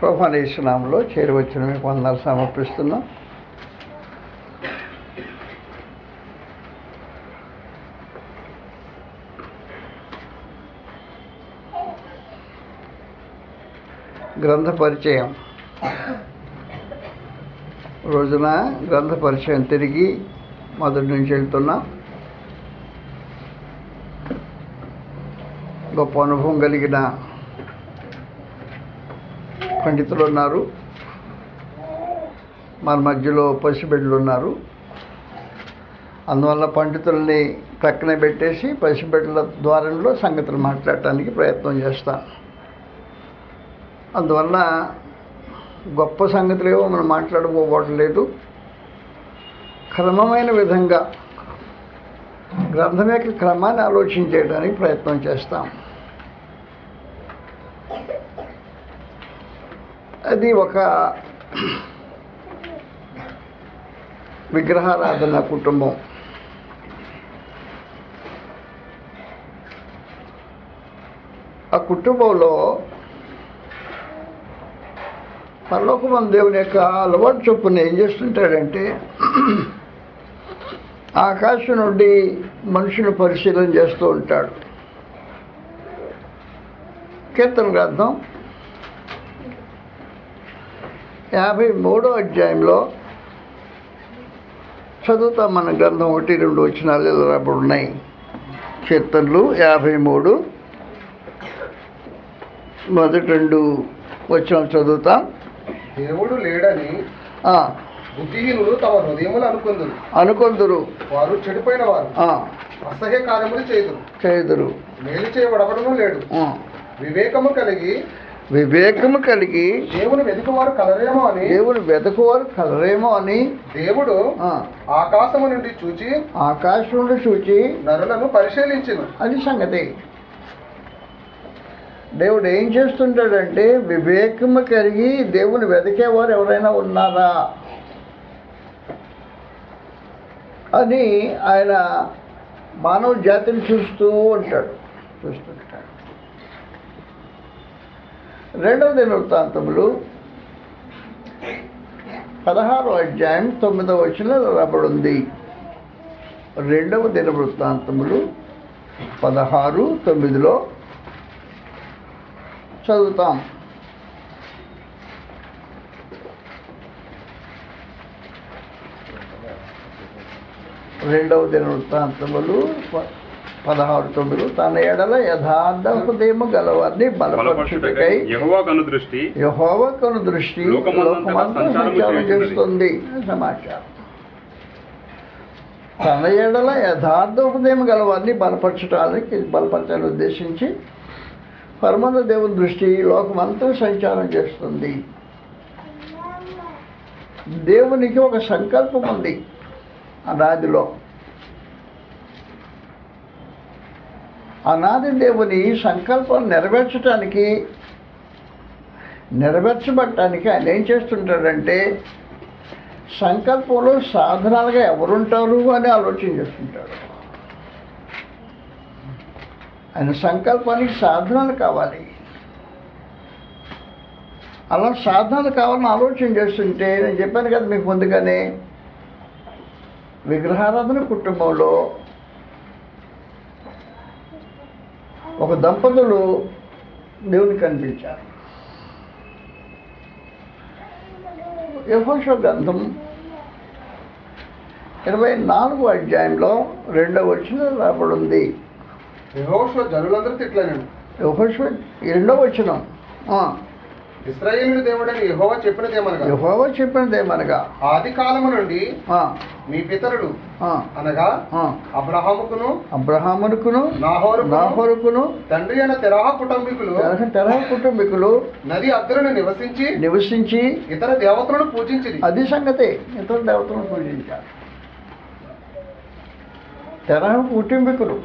ప్రభానేశ్వరంలో చేరవచ్చిన మీకు వందలు సమర్పిస్తున్నాం. గ్రంథ పరిచయం. రోజున గ్రంథ పరిచయం తిరిగి మొదటి నుంచి వెళ్తున్నాం. గొప్ప అనుభవం కలిగిన పండితులు ఉన్నారు మన మధ్యలో పసిబిడ్డలు ఉన్నారు అందువల్ల పండితుల్ని ప్రక్కన పెట్టేసి పసిబిడ్డల ద్వారంలో సంగతులు మాట్లాడటానికి ప్రయత్నం చేస్తాను అందువల్ల గొప్ప సంగతులు ఏవో మనం మాట్లాడుకోవట్లేదు క్రమమైన విధంగా గ్రంథం యొక్క క్రమాన్ని ఆలోచించేయడానికి ప్రయత్నం చేస్తాం. అది ఒక విగ్రహారాధన కుటుంబం. ఆ కుటుంబంలో పరలోకమంది దేవుని యొక్క అలవాటు చొప్పున ఏం చేస్తుంటాడంటే ఆకాశం నుండి మనుషుని పరిశీలన చేస్తూ ఉంటాడు. కీర్తన గ్రంథం యాభై మూడో అధ్యాయంలో చదువుతాం మన గ్రంథం ఒకటి రెండు వచ్చినాలు రాబడి ఉన్నాయి కీర్తనలు యాభై మూడు. మొదటి రెండు వచ్చినాలు చదువుతాం. దేవుడు లేడని బుద్ధిహీనులు తమ హృదయములు అనుకుందురు. అనుకొందురు. వారు చెడిపోయిన వారు అసహ్య కార్యములు చేయుదురు. చేదురు మేలు చేయబడవడము లేడు వివేకము కలిగి వివేకము కలిగి దేవుని వెతుకువారు కలరేమో అని దేవుని వెతకువారు కలరేమో అని దేవుడు ఆకాశము నుండి చూచి ఆకాశం నుండి చూచి నరులను పరిశీలించును. అది సంగతి. దేవుడు ఏం చేస్తుంటాడంటే వివేకము కలిగి దేవుని వెతికేవారు ఎవరైనా ఉన్నారా? అని ఆయన మానవ జాతిని చూస్తూ ఉంటాడు. చూస్తుంటాడు రెండవ దిన వృత్తాంతములు. పదహారో అధ్యాయం తొమ్మిదవ వచనంలో రాబడింది. రెండవ దిన వృత్తాంతములు. పదహారు తొమ్మిదిలో చదువుతాం. రెండవ దిన వృత్తాంతములు. పదహారు తొమ్మిది తన ఎడల యథార్థ హృదయము గలవారిని బలపరచుటకై దృష్టి యహోవ కను దృష్టి లోకమంతా సంచారం చేస్తుంది. సమాచారం. తన ఎడల యథార్థ హృదయం గలవారిని బలపరచడానికి బలపరచాలని ఉద్దేశించి పరమంద దేవుని దృష్టి లోకమంతా సంచారం చేస్తుంది. దేవునికి ఒక సంకల్పం ఉంది అనాదిలో అనాది దేవుని సంకల్పం నెరవేర్చడానికి నెరవేర్చబడటానికి ఆయన ఏం చేస్తుంటాడంటే సంకల్పంలో సాధనాలుగా ఎవరుంటారు అని ఆలోచన చేస్తుంటాడు. ఆయన సంకల్పానికి సాధనాలు కావాలి. అలా సాధనాలు కావాలని ఆలోచన చేస్తుంటే నేను చెప్పాను కదా మీకు ముందుగానే విగ్రహారాధన కుటుంబంలో ఒక దంపతులు దేవుని కనిపించారు. యహోష గ్రంథం ఇరవై నాలుగు అధ్యాయంలో రెండవ వచ్చిన రాబడింది యెహోషువ జనులందరూ తిట్లనేను. యహోష రెండవ వచ్చిన ఇస్రాయేలు దేవుడని యెహోవా చెప్పినదేమనగా యహోవ చెప్పినదేమనగా ఆది కాలము నుండి ఆ, మీ పితరులు ఆ, అనగా అబ్రహాముకును అబ్రహామునుకును నాహోరుకును నాహోరుకును తండ్రి అయిన తెరాహ కుటుంబీకులు తెరహ కుటుంబీకులు నది అద్దరును నివసించి నివసించి ఇతర దేవతలను పూజించిరి. అది సంగతి ఇతర దేవతలను పూజించారు. తెరహ కుటుంబీకులు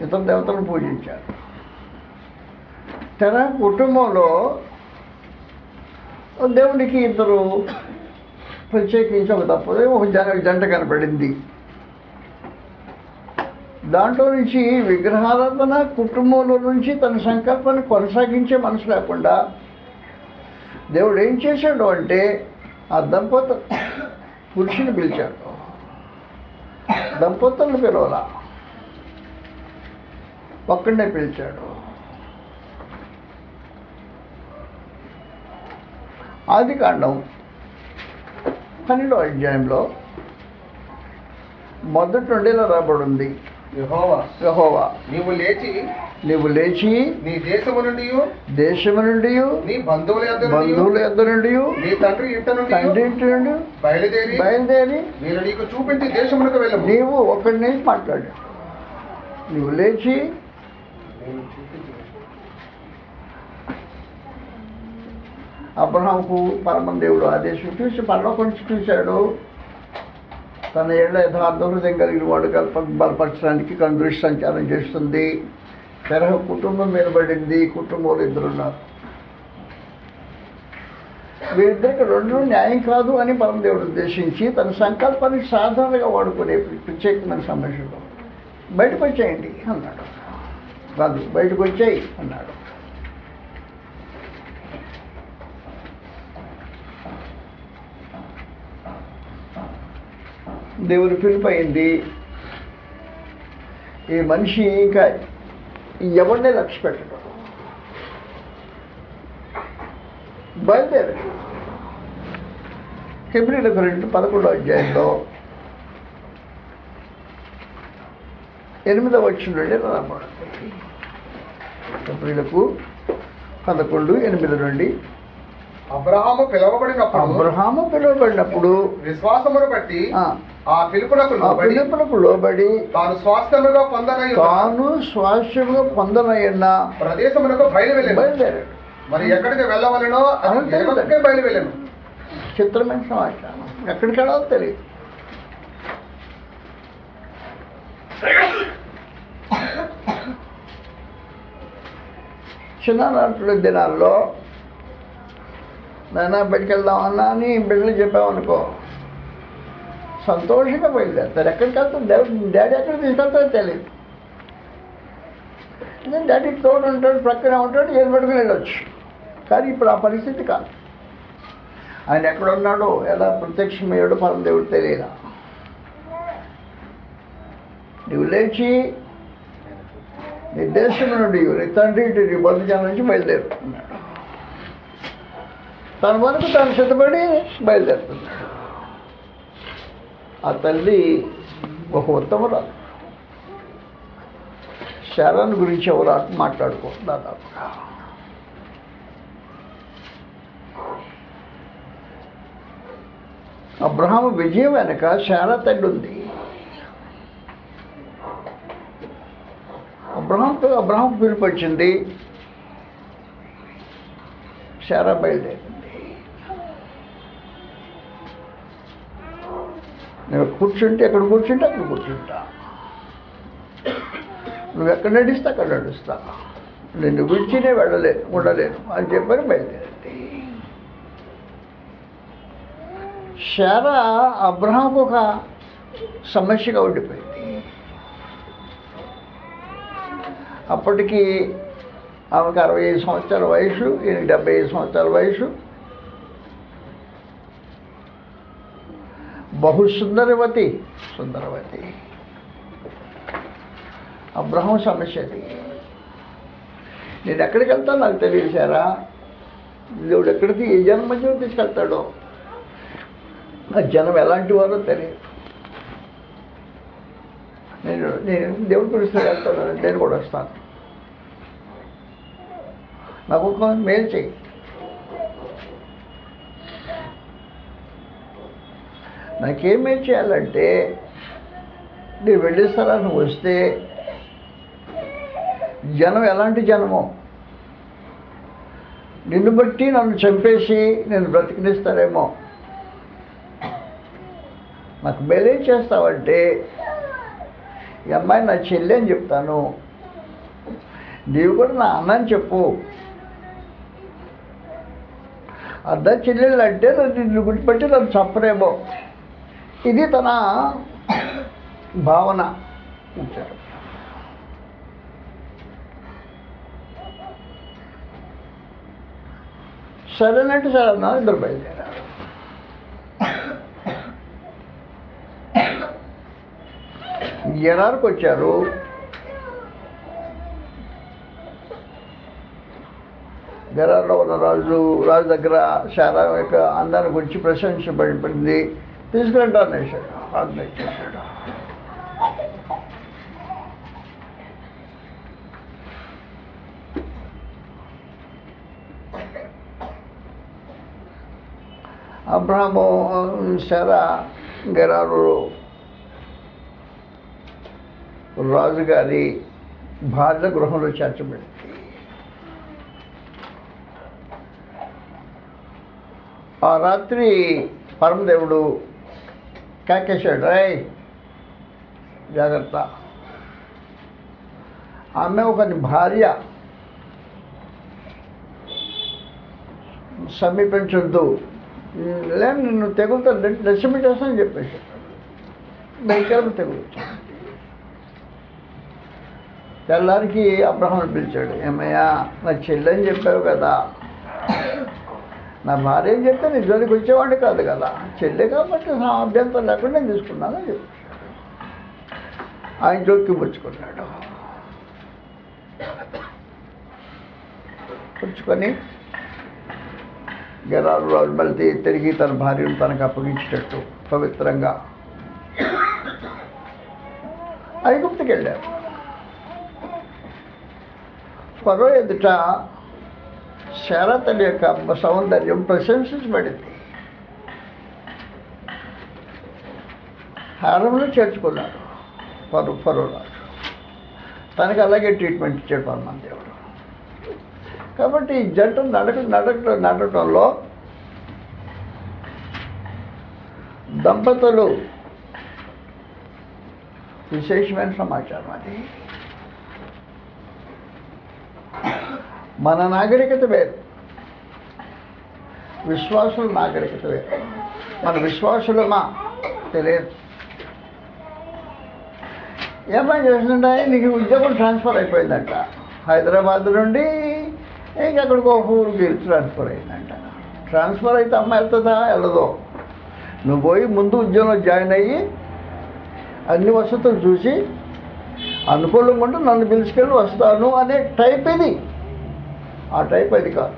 ఇతర దేవతలను పూజించారు. తన కుటుంబంలో దేవునికి ఇద్దరు ప్రత్యేకించి ఒక తప్పదే ఒక జన జంట కనపడింది. దాంట్లో నుంచి విగ్రహారాధన కుటుంబంలో నుంచి తన సంకల్పాన్ని కొనసాగించే మనసు లేకుండా దేవుడు ఏం చేశాడు అంటే ఆ దంపత పురుషుని పిలిచాడు. దంపతులను పిలవాల. ఒక్కడే పిలిచాడు. ఆది కాండం పన్నెండో అధ్యాయంలో మొదటి నుండి ఇలా రాబడింది. యెహోవా నీవు లేచి నీవు లేచి నీ దేశము నుండి దేశము నుండి నీ బంధువుల బంధువుల యొద్ద నుండి నీ తండ్రి ఇంట నుండి తండ్రి ఇంటి నుండి బయలుదేరి బయలుదేరి నేను నీకు చూపించి దేశమునకు వెళ్ళము. నీవు ఒకటి నుంచి మాట్లాడు. నువ్వు లేచి నేను చూపించి అబ్రహాంకు పరమ దేవుడు ఆదేశం చూసి పరలోకం చూశాడు. తన ఏళ్ళ యథార్థ హృదయం కలిగిన వాడు కల్ప బలపరచడానికి కందృష్టి సంచారం చేస్తుంది. తెరహ కుటుంబం మీద పడింది. కుటుంబంలో ఇద్దరున్నారు వీరిద్దరికి రెండు న్యాయం కాదు అని పరమదేవుడు ఉద్దేశించి తన సంకల్పాన్ని సాధారణంగా వాడుకునే ప్రత్యేకమైన సమస్యలు బయటకు వచ్చేయండి అన్నాడు. కాదు బయటకు వచ్చేయి అన్నాడు. దేవుని పిలుపు అయింది ఈ మనిషి ఇంకా ఎవరినే లక్ష్య పెట్టడం బయలుదేరాడు. హెబ్రిలకు రెండు పదకొండో అధ్యాయంలో ఎనిమిదవ వచ్చిన నుండి రాబడుతుంది హెబ్రిలకు పదకొండు ఎనిమిది నుండి అబ్రహాము పిలువబడినప్పుడు అబ్రహాము పిలువబడినప్పుడు విశ్వాసమును బట్టి ఆ, పిలుపునకు ఆ లోబడి తాను స్వాస్థ్యముగా పొందనై తాను స్వాస్థ్యంగా పొందనయ్యన్న ప్రదేశమునకు బయలువెళ్ళను. బయలుదేరాడు. మరి ఎక్కడికి వెళ్ళవలనో. ఎరుకకే బయలువెళ్ళను. చిత్రమైన సమాచారం. ఎక్కడికి వెళ్ళాలో తెలియదు. చిన్ననాటి దినాల్లో నాయన బయటికి వెళ్దామన్నా అని బిడ్డలు చెప్పామనుకో సంతోషంగా బయలుదేరుతారు ఎక్కడికి వెళ్తాను డాడీ ఎక్కడ తీసుకెళ్తారో తెలియదు నేను డాడీ తోడు ఉంటాడు ప్రక్కనే ఉంటాడు ఏం పట్టుకుని వెళ్ళొచ్చు. కానీ ఇప్పుడు ఆ పరిస్థితి కాదు. ఆయన ఎక్కడున్నాడో ఎలా ప్రత్యక్షమయ్యాడో పరం దేవుడు తెలియదా? నువ్వు లేచి నీ దేశం నుండి నీ తండ్రి ఇంటి నీ బంధుజనం నుంచి బయలుదేరుతున్నాడు. తన వరకు తను సిద్ధపడి బయలుదేరుతున్నాడు. ఆ తల్లి ఒక ఉత్తమరాలు శరణ్ గురించి ఎవరు మాట్లాడుకో దాదాపుగా. అబ్రహాము విజయం వెనక శారా తల్లి ఉంది. అబ్రహాంతో అబ్రహాం పిలుపు వచ్చింది శారా బయలుదేరి నేను కూర్చుంటే ఎక్కడ కూర్చుంటే? అక్కడ కూర్చుంటా. నువ్వు ఎక్కడ నడిస్తే అక్కడ నడుస్తా. నిన్ను విడిచినే వెళ్ళలేను ఉండలేను. అని చెప్పని బయలుదేరండి. శారా అబ్రహాంకు ఒక సమస్యగా ఉండిపోయింది. అప్పటికి ఆమెకు అరవై ఐదు సంవత్సరాల వయసు ఈయనకి డెబ్బై ఐదు సంవత్సరాల వయసు. బహుసుందరవతి సుందరవతి. సుందరవతి అబ్రహం సమస్యది నేను ఎక్కడికి వెళ్తాను నాకు తెలియదు సారా. దేవుడు ఎక్కడికి ఏ జనం మధ్య తీసుకెళ్తాడో. ఆ జనం ఎలాంటి వారో తెలియదు. నేను నేను దేవుడు పిలిస్తే వెళ్తాను నేను కూడా వస్తాను. నాకు ఒక మేలు చేయి నాకేమేం చేయాలంటే నేను వెళ్ళిస్తారా నువ్వు వస్తే జనం ఎలాంటి జనమో. నిన్ను బట్టి నన్ను చంపేసి నేను బ్రతికినిస్తారేమో. నాకు మేలేం చేస్తావంటే ఈ అమ్మాయి నా చెల్లి అని చెప్తాను. నీవు కూడా నా అన్నని చెప్పు. అద్ద చెల్లెళ్ళు అంటే నన్ను నిన్ను గుర్తుపెట్టి నన్ను చంపరేమో. ఇది తన భావన ఉంచాడు సరేనంటే సరే ఇద్దరు బయలుదేరారు. ఎరార్కి వచ్చారు గరార్లో ఉన్న రాజు రాజు దగ్గర శారా యొక్క అందాన్ని గురించి ప్రశంసించబడింది తీసుకుంటాను వేశాడు ఆజ్ఞ ఇచ్చేసాడు అబ్రహము శారా గరారు రాజుగారి భార్య గృహంలో చేర్చబడింది ఆ రాత్రి పరమదేవుడు కాకేశాడు రాయ్ జాగ్రత్త ఆమె ఒకని భార్య సమీపించొద్దు లే నిన్ను తెగులతో నశింపచేస్తానని చెప్పేసి భయంకరం తెగులు తెల్లారికి అబ్రహం పిలిచాడు ఏమయ్యా నా చెల్లి అని చెప్పావు కదా నా భార్య అని చెప్తే నీ జోలికి వచ్చేవాడిని కాదు కదా. చెల్లె కాబట్టి నా అభ్యంతరం లేకుండా నేను తీసుకున్నాను చెప్పాడు ఆయన జోక్కి పుచ్చుకున్నాడు. పుచ్చుకొని గెరారు రాజు మళ్ళీ తిరిగి తన భార్యను తనకు అప్పగించేటట్టు పవిత్రంగా ఐగుప్తుకి వెళ్ళారు పరో ఎదుట శారతడి యొక్క సౌందర్యం ప్రశంసించబడింది హారంలో చేర్చుకున్నాడు. పరు పరురాజు తనకి అలాగే ట్రీట్మెంట్ ఇచ్చాడు పరమాన్ దేవుడు కాబట్టి ఈ జంట నడక నడక నడటంలో దంపతులు విశేషమైన సమాచారం అది. మన నాగరికత వేరు. విశ్వాసుల నాగరికత వేరు. మన విశ్వాసులమా తెలియదు. ఏమని చేస్తుంటే నీకు ఉద్యోగం ట్రాన్స్ఫర్ అయిపోయిందంట. హైదరాబాద్ నుండి ఇంకెక్కడికో ఊరికి ట్రాన్స్ఫర్ అయిందంట. ట్రాన్స్ఫర్ అయితే అమ్మ వెళ్తుందా? వెళ్ళదో. నువ్వు పోయి ముందు ఉద్యోగంలో జాయిన్ అయ్యి అన్ని వసతులు చూసి అనుకూలంగా ఉంటే నన్ను పిలుచుకెళ్ళి వస్తాను అనే టైప్ ఇది. ఆ టైప్ అది కాదు.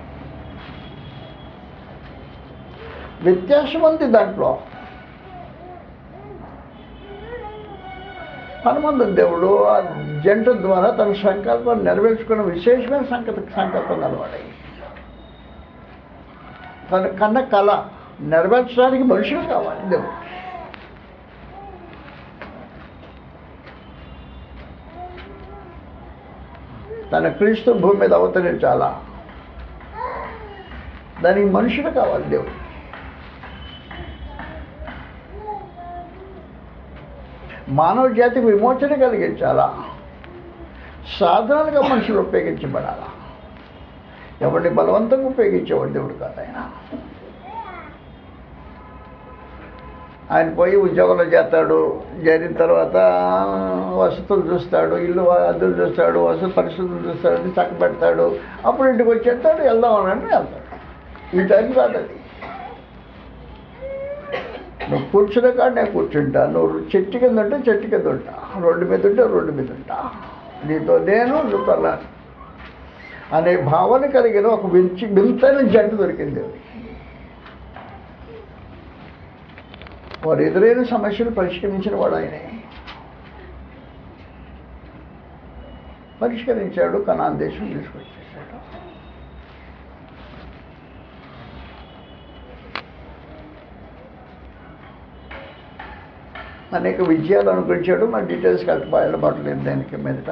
వ్యత్యాసం ఉంది దాంట్లో. హనుమంతుని దేవుడు ఆ జంట ద్వారా తన సంకల్పం నెరవేర్చుకున్న విశేషమైన సంకల్ప సంకల్పం కలవాడు తన కన్న కళ నెరవేర్చడానికి మనుషులు కావాలి దేవుడు. తన క్రీస్తు భూమి మీద అవతరించాలా? దానికి మనుషులు కావాలి దేవుడు. మానవ జాతికి విమోచన కలిగించాలా? సాధనాలుగా మనుషులు ఉపయోగించబడాలా? ఎవరిని బలవంతంగా ఉపయోగించేవాడు దేవుడు కాదు ఆయన. ఆయన పోయి ఉద్యోగంలో చేస్తాడు. చేరిన తర్వాత వసతులు చూస్తాడు. ఇల్లు అద్దెలు చూస్తాడు. వసతి పరిస్థితులు చూస్తాడు. చక్క పెడతాడు. అప్పుడు ఇంటికి వచ్చేస్తాడు వెళ్దాం అని వెళ్తాడు. ఈ టైం కాదు నువ్వు కూర్చునే కాడ నేను కూర్చుంటా. నువ్వు చెట్టు కింద ఉంటే చెట్టు కింద ఉంటా. రోడ్డు మీద ఉంటే రోడ్డు మీద ఉంటా. నీతో నేను నువ్వు అనే భావన కలిగిన ఒక వించి వింతైన జంట దొరికింది అది వారు ఎదురైన సమస్యలు పరిష్కరించిన వాడు ఆయనే. పరిష్కరించాడు కనాన్ దేశం తీసుకొచ్చేసాడు అనేక విజయాలు అనుకరించాడు మన డీటెయిల్స్ కలిపి లేదు దానికి మీదట.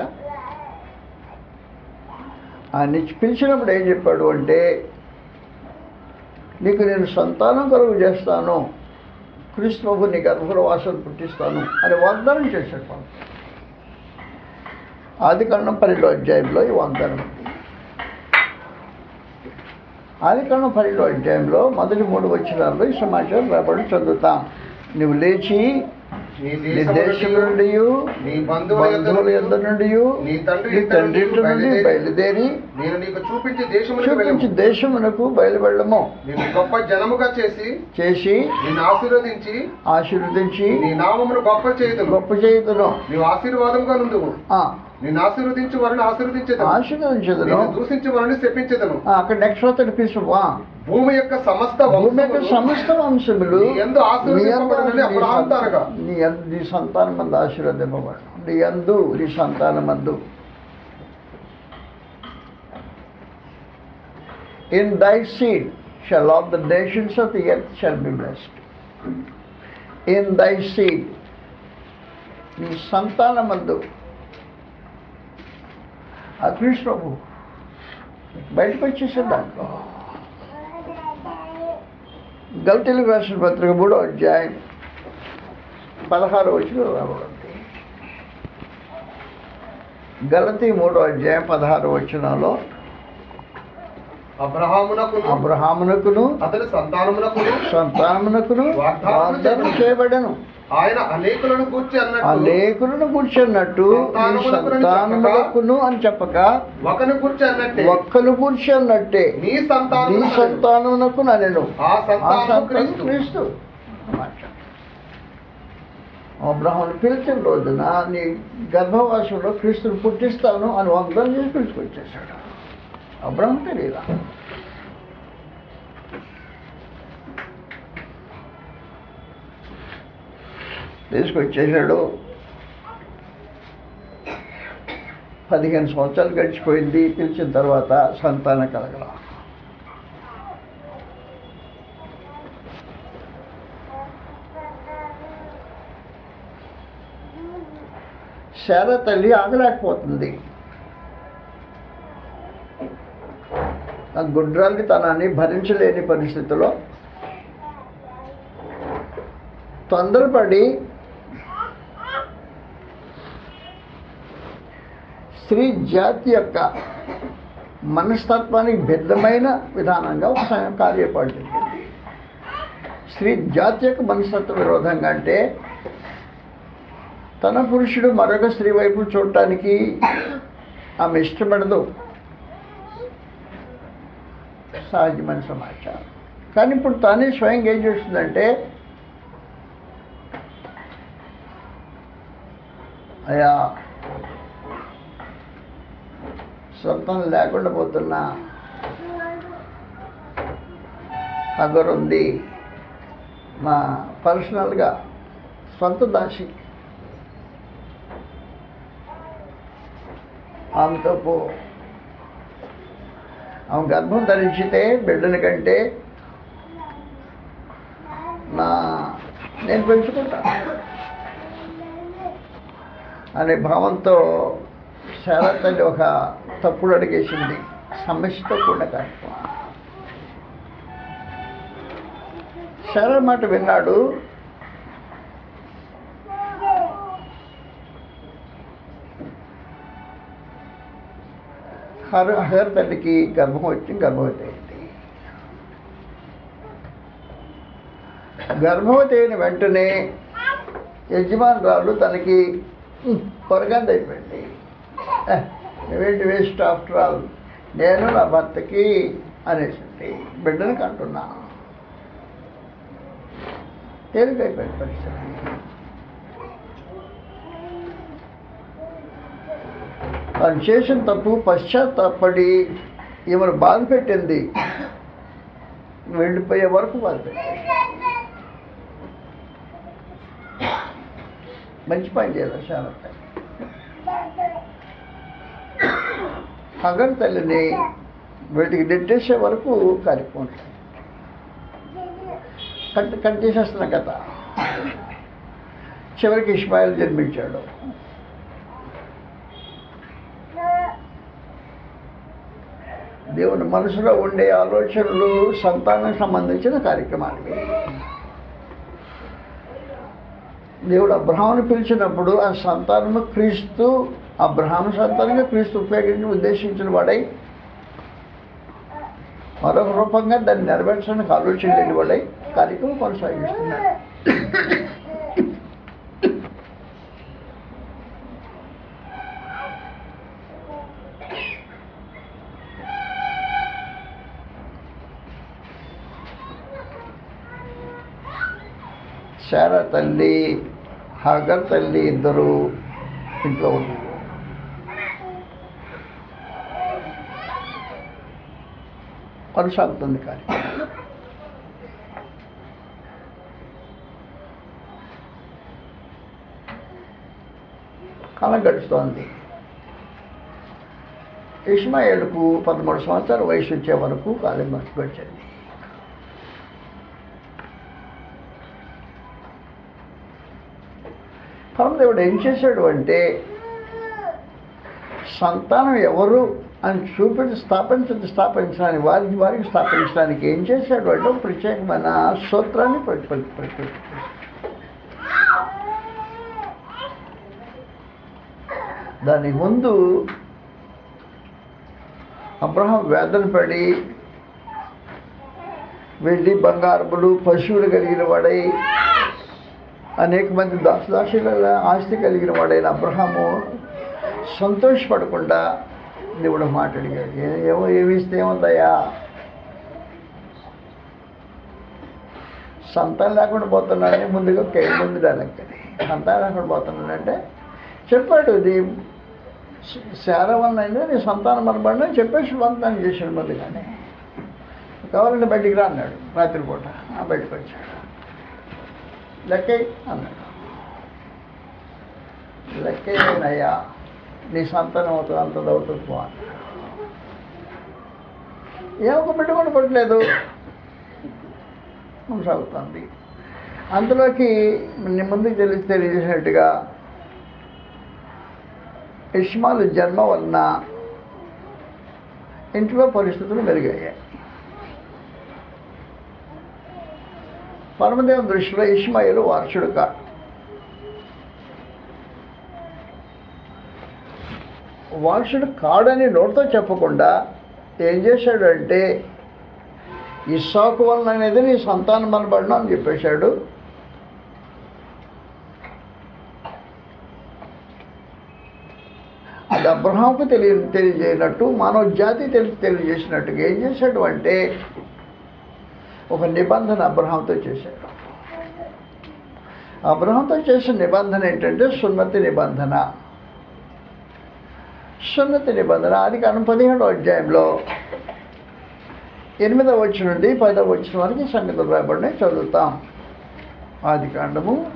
ఆయన పిలిచినప్పుడు ఏం చెప్పాడు అంటే నీకు నేను సంతానం కలుగు చేస్తాను. క్రీస్తు నీ గర్భుల వాసన పుట్టిస్తాను అని వాగ్దానం చేశాడు పాపం. ఆది కన్నం పన్నెండో అధ్యాయంలో ఈ వాగ్దానం ఉంది ఆది కన్నం పన్నెండో అధ్యాయంలో మొదటి మూడు వచ్చినాల్లో ఈ సమాచారం రాబడి చదువుతాం నువ్వు లేచి నీ దేశం నుండి బంధువుల యొద్ద నుండి నీ తండ్రి నుండి బయలుదేరి నేను నీకు చూపించి దేశములకు చూపించి దేశమునకు బయలువెళ్ళము. నేను గొప్ప జనముగా చేసి చేసి నిన్ను ఆశీర్వదించి ఆశీర్వదించి నీ నామమును గొప్ప చేయదును. గొప్ప చేయుదును. నీవు ఆశీర్వాదముగా నుండువు ఆ, నిన్ను ఆశీర్వదించి వారిని ఆశీర్వదించేదను. ఆశీర్వదించదును? దూషించి వారిని శపించదను. అక్కడ నెక్స్ట్ వస్తాడు భూమి యొక్క సమస్త భూమి యొక్క సమస్త వంశములు ఆశీర్వదింపబడునని నీ తనగా. నీ సంతానం మందు ఆశీర్వదింపబడు నీ యందు నీ సంతానం మందు. In thy seed shall all the nations of the earth shall be blessed in thy seed నీ సంతానం మందు అఖిలేష్ ప్రభు బయటకు వచ్చేసాడు దాంట్లో గల్తీలకు రాసిన పత్రిక మూడో అధ్యాయం పదహారు వచ్చిన రాబడింది గలతీ మూడో అధ్యాయం పదహారు వచనంలో అబ్రహామునకును అబ్రహామునకును అతని సంతానమునకును సంతానమునకును వాగ్దానం చేయబడను. ఆయన అనేకులను కూర్చి అన్నట్టు అనేకులను నీ సంతానములకును అని చెప్పక ఒకను కూర్చి అన్నట్టే ఒక్కను కూర్చున్నట్టే నీ నీ సంతానం సంతానమునకు నన్ను. ఆ ఆ సంతానం సంతానం క్రీస్తు. అబ్రహాన్ని పిలిచిన రోజున నీ గర్భవాసంలో క్రీస్తుని పుట్టిస్తాను అని వాగ్దానం చేసి పిలుచుకొచ్చేసాడు అబ్రహం తెలియదా? తీసుకొచ్చేసాడు పదిహేను సంవత్సరాలు గడిచిపోయింది పిలిచిన తర్వాత సంతానం కలగల. శార తల్లి ఆగలేకపోతుంది. ఆ గుడ్రాలితనాన్ని భరించలేని పరిస్థితిలో తొందరపడి స్త్రీ జాతి యొక్క మనస్తత్వానికి భిన్నమైన విధానంగా ఒక సమయం కార్యపాటు స్త్రీ జాతి యొక్క మనస్తత్వ విరోధంగా అంటే తన పురుషుడు మరొక స్త్రీ వైపు చూడటానికి ఆమె ఇష్టపడదు. సహజమైన సమాచారం. కానీ ఇప్పుడు తానే స్వయంగా ఏం చేస్తుందంటే అయా సంతానం లేకుండా పోతున్నా. అగర్ ఉంది మా పర్సనల్గా సొంత దాసి. ఆమెతో పో. ఆమె గర్భం ధరించితే బిడ్డని కంటే నా నేను పెంచుకుంటా. అనే భావంతో శరత్ అని ఒక తప్పుడు అడిగేసింది. సమస్యతో కూడిన కార్యక్రమం సరే మాట విన్నాడు. హర హర్ తల్లికి గర్భం వచ్చి గర్భవతి అయింది గర్భవతి అయిన వెంటనే యజమానురాలు తనకి పొరగంది అయిపోయింది. నువ్వేంటి వేస్ట్ ఆఫ్టర్ ఆల్ నేను నా భర్తకి అనేసి బిడ్డని కంటున్నా. తేలికైపోయింది పరిస్థితి. వారు చేసిన తప్పు పశ్చాత్తాపడి ఈమెను బాధ పెట్టింది. వెళ్ళిపోయే వరకు బాధ పెట్టింది మంచి పని చేయాలి చాలా హగర్ తల్లిని వీటికి నెట్టేసే వరకు కార్యక్రమం కట్ కట్ చేసేస్తున్న కథ. చివరికి ఇస్మాయిల్ జన్మించాడు. దేవుని మనసులో ఉండే ఆలోచనలు సంతానం సంబంధించిన కార్యక్రమాలు. దేవుడు అబ్రహాను పిలిచినప్పుడు ఆ సంతానము క్రీస్తు ఆ బ్రహ్మసత్వానికి క్రీస్తు ఉపయోగించి ఉద్దేశించిన వాడై మరొక రూపంగా దాన్ని నెరవేర్చడానికి ఆలోచన లేని వాడై కార్యక్రమం కొనసాగిస్తున్నారు శారా తల్లి హగర్ తల్లి ఇద్దరు ఇంట్లో ఉన్నారు. కొనసాగుతుంది కార్యక్రమం కాలం గడుస్తోంది. ఇస్మాయిల్కు పదమూడు సంవత్సరాల వయసు వచ్చే వరకు కాలం గడిచింది. పరమదేవుడు ఏం చేశాడు అంటే సంతానం ఎవరు అని చూపించి స్థాపించింది స్థాపించడానికి వారికి వారికి స్థాపించడానికి ఏం చేశాడు అంటే ప్రత్యేకమైన సూత్రాన్ని ప్రతి- దాని ముందు అబ్రహం వేదన పడి వెళ్ళి బంగారములు పశువులు కలిగిన వాడై అనేక మంది దాసదాసుల ఆస్తి కలిగిన వాడైన అబ్రహాము సంతోషపడకుండా దేవుడు మాట అడిగాడు ఏ- ఏమో ఏమి ఇస్తే ఏముందయ్యా? సంతానం లేకుండా పోతున్నాడని ముందుగా కే ముందు సంతానం లేకుండా పోతున్నాడంటే చెప్పాడు నీ శార వలన అయినా నీ సంతానం మనబడిన చెప్పేసి వంతానం చేశాడు ముందుగానే కావాలంటే బయటికి రా అన్నాడు. రాత్రిపూట ఆ బయటకు వచ్చాడు. లెక్కే అన్నాడు. లెక్క లెక్కేనయ్యా నీ సంతానం అవుతుంది అంతది అవుతుంది పో ఏ ఒక బిడ్డ కూడా కొనసాగుతుంది అందులోకి నీ ముందుకు తెలిసి తెలియజేసినట్టుగా ఇష్మాలు జన్మ వలన ఇంట్లో పరిస్థితులు మెరుగయ్యాయి. పరమదేవం దృష్టిలో ఇష్మాయిలు వారసుడు కాడు. వారసుడు కాడని నోటితో చెప్పకుండా ఏం చేశాడు అంటే ఇస్సాకు వలన అనేది నీ సంతానం అనబడిన అని చెప్పేశాడు. అది అబ్రహాంకు తెలియ తెలియజేయనట్టు మానవ జాతి తెలి తెలియజేసినట్టుగా ఏం చేశాడు అంటే ఒక నిబంధన అబ్రహాంతో చేశాడు. అబ్రహాంతో చేసిన నిబంధన ఏంటంటే సున్నతి నిబంధన. సున్నతి నిబంధన. అది కాను పదిహేడో అధ్యాయంలో. ఎనిమిదవ వచ్చి నుండి పదవ వచ్చిన వరకు సంగతులు రాబడినాయి చదువుతాం. ఆది కాండము.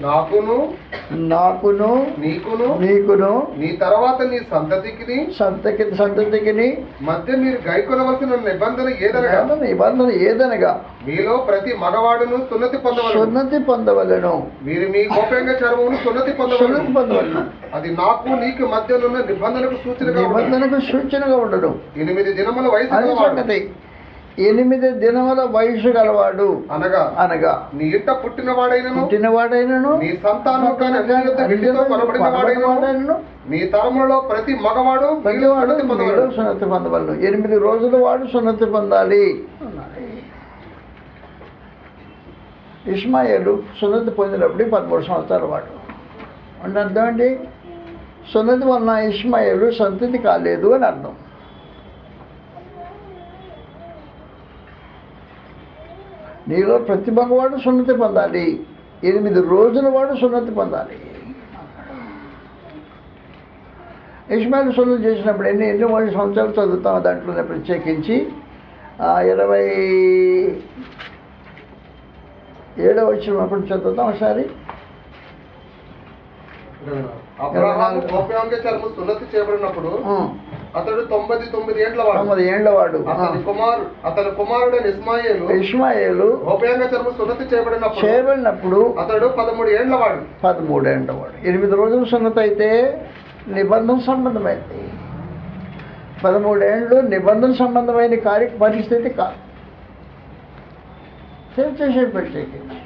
నాకును నాకును నీకును నీకును నీ తర్వాత నీ సంతతికి సంతకి సంతతికిని మధ్య మీరు గైకొనవలసిన నిబంధన ఏదనగా? నిబంధన ఏదనగా? మీలో ప్రతి మగవాడును సున్నతి పొందవలను. సున్నతి పొందవలను. మీరు మీ గోప్యంగా చర్మమును సున్నతి పొందవలను. పొందవలను. అది నాకు నీకు మధ్యనున్న నిబంధనకు సూచనగా ఉండదు. నిబంధనకు సూచనగా ఉండడు ఎనిమిది దినముల వయసు ఎనిమిది దినముల వయసు గలవాడు. అనగా అనగా నీ ఇంట పుట్టినవాడైనను పుట్టినవాడైనను నీ సంతానం కాని అన్ని యొద్ద వెండితో కొనబడిన వాడైనను కొనబడినవాడైనను నీ తరములలో ప్రతి మగవాడు ప్రతివాడు సున్నతి పొందవలను. ఎనిమిది రోజుల వాడు సున్నతి పొందాలి. ఇస్మాయిలు సున్నతి పొందినప్పుడు పదమూడు సంవత్సరాల వాడు. అంటే అర్థం ఏంటి సున్నతి వలన ఇస్మాయిలు సంతతి కాలేదు అని అర్థం. నీలో ప్రతి మగవాడు సున్నతి పొందాలి. ఎనిమిది రోజుల వాడు సున్నతి పొందాలి. ఇస్మాయిల్ సున్నతి చేసినప్పుడు ఎన్ని ఎన్ని మూడు సంవత్సరాలు చదువుతాం దాంట్లోనే ప్రత్యేకించి? ఇరవై ఏడవ వచ్చినప్పుడు చదువుతాం ఒకసారి. సున్నతి చేయబడినప్పుడు అతడు తొంభై తొమ్మిది ఏండ్ల వాడు. తొమ్మిది కుమారు అతని కుమారుడైన ఇస్మాయిలు ఇస్మాయిలు గోప్యాంగ చర్మ సున్నతి చేయబడినప్పుడు చేయబడినప్పుడు అతడు పదమూడు ఏండ్ల వాడు. పదమూడేండ్ల వాడు. ఎనిమిది రోజుల సున్నతి అయితే నిబంధన సంబంధమైంది. పదమూడేండ్లు నిబంధన సంబంధమైన కార్య పరిస్థితి కాదు. చేసే ప్రత్యేకించి